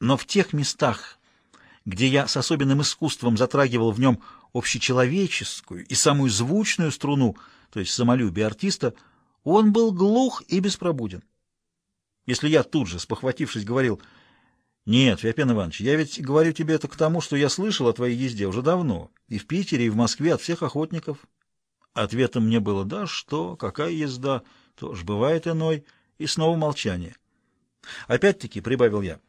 Но в тех местах, где я с особенным искусством затрагивал в нем общечеловеческую и самую звучную струну, то есть самолюбие артиста, он был глух и беспробуден. Если я тут же, спохватившись, говорил «Нет, Феопен Иванович, я ведь говорю тебе это к тому, что я слышал о твоей езде уже давно, и в Питере, и в Москве от всех охотников». Ответом мне было «Да что, какая езда, тоже бывает иной», и снова молчание. Опять-таки, прибавил я,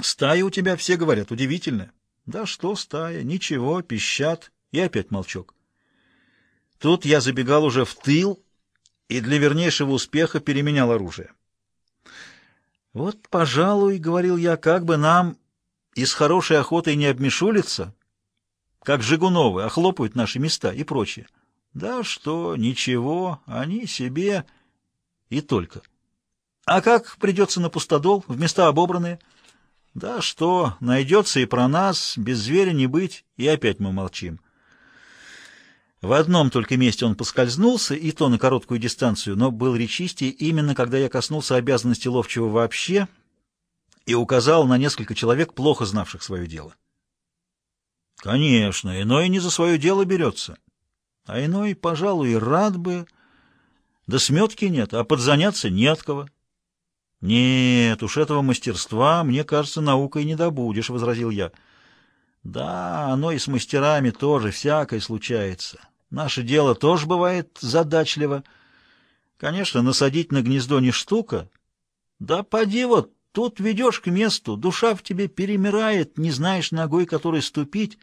стая у тебя, все говорят, удивительная. Да что стая, ничего, пищат, и опять молчок. Тут я забегал уже в тыл и для вернейшего успеха переменял оружие. Вот, пожалуй, — говорил я, — как бы нам и с хорошей охотой не обмешулиться, как Жигуновы охлопают наши места и прочее. Да что, ничего, они себе и только. А как придется на пустодол, в места обобранные? Да что, найдется и про нас, без зверя не быть, и опять мы молчим. В одном только месте он поскользнулся, и то на короткую дистанцию, но был речистее именно когда я коснулся обязанности ловчего вообще и указал на несколько человек, плохо знавших свое дело. Конечно, иной не за свое дело берется, а иной, пожалуй, рад бы, да сметки нет, а подзаняться не от кого. «Нет уж, этого мастерства, мне кажется, наукой не добудешь», — возразил я. «Да, оно и с мастерами тоже всякое случается. Наше дело тоже бывает задачливо. Конечно, насадить на гнездо не штука. Да поди вот, тут ведешь к месту, душа в тебе перемирает, не знаешь ногой, которой ступить.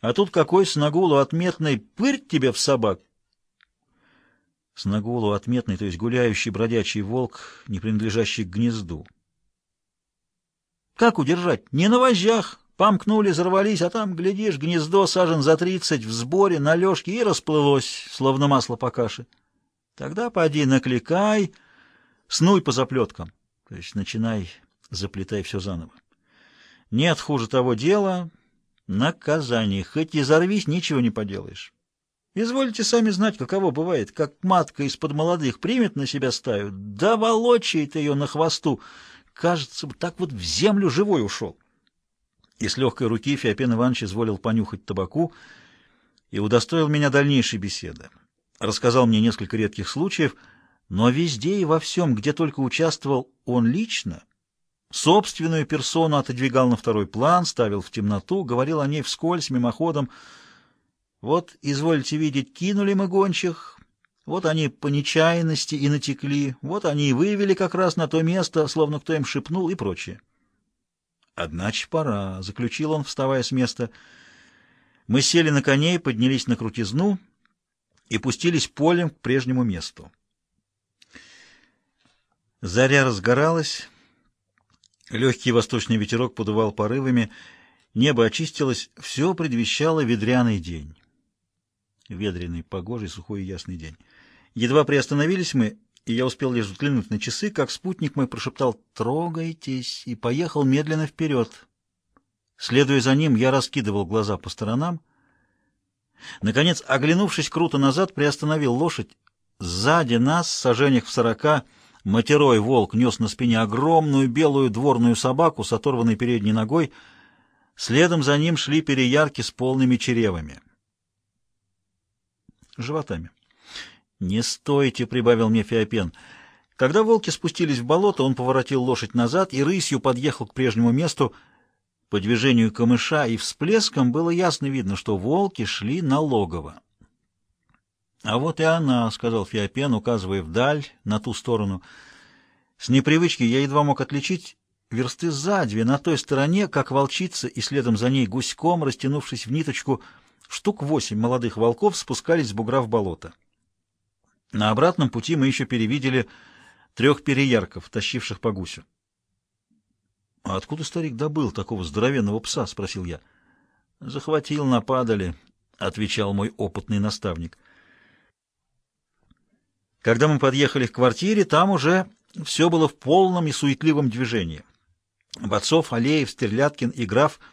А тут какой с нагулу отметный пырь тебе в собак, с нагулу отметный, то есть гуляющий бродячий волк, не принадлежащий к гнезду. Как удержать? Не на вожжах. Помкнули, взорвались, а там, глядишь, гнездо сажен за тридцать в сборе, на лёжке, и расплылось, словно масло по каше. Тогда поди накликай, снуй по заплеткам. То есть начинай, заплетай все заново. Нет хуже того дела, наказание. Хоть и зарвись, ничего не поделаешь. Извольте сами знать, каково бывает, как матка из-под молодых примет на себя стаю, да волочает ее на хвосту. Кажется, так вот в землю живой ушел. И с легкой руки Феопен Иванович изволил понюхать табаку и удостоил меня дальнейшей беседы. Рассказал мне несколько редких случаев, но везде и во всем, где только участвовал он лично, собственную персону отодвигал на второй план, ставил в темноту, говорил о ней вскользь, мимоходом, вот, извольте видеть, кинули мы гончих, вот они по нечаянности и натекли, вот они и вывели как раз на то место, словно кто им шепнул и прочее. Одначе пора, — заключил он, вставая с места. Мы сели на коней, поднялись на крутизну и пустились полем к прежнему месту. Заря разгоралась, легкий восточный ветерок подувал порывами, небо очистилось, все предвещало ведряный день ветреный, погожий, сухой и ясный день. Едва приостановились мы, и я успел лишь взглянуть на часы, как спутник мой прошептал «Трогайтесь!» и поехал медленно вперед. Следуя за ним, я раскидывал глаза по сторонам. Наконец, оглянувшись круто назад, приостановил лошадь. Сзади нас, сожжениях в сорока, матерой волк нес на спине огромную белую дворную собаку с оторванной передней ногой. Следом за ним шли переярки с полными черевами животами. «Не стойте!» — прибавил мне Феопен. Когда волки спустились в болото, он поворотил лошадь назад и рысью подъехал к прежнему месту. По движению камыша и всплескам было ясно видно, что волки шли на логово. «А вот и она», — сказал Феопен, указывая вдаль, на ту сторону. С непривычки я едва мог отличить версты за две, на той стороне, как волчица, и следом за ней гуськом, растянувшись в ниточку, — штук восемь молодых волков спускались с бугра в болото. На обратном пути мы еще перевидели трех переярков, тащивших по гусю. — А откуда старик добыл такого здоровенного пса? — спросил я. — Захватил, нападали, — отвечал мой опытный наставник. Когда мы подъехали к квартире, там уже все было в полном и суетливом движении. Бацов, Алеев, Стерляткин и граф —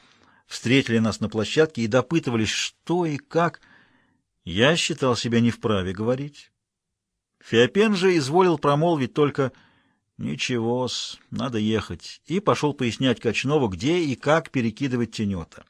встретили нас на площадке и допытывались, что и как. Я считал себя не вправе говорить. Феопен же изволил промолвить только Ничего-с, надо ехать. И пошел пояснять Кочнову, где и как перекидывать тенета.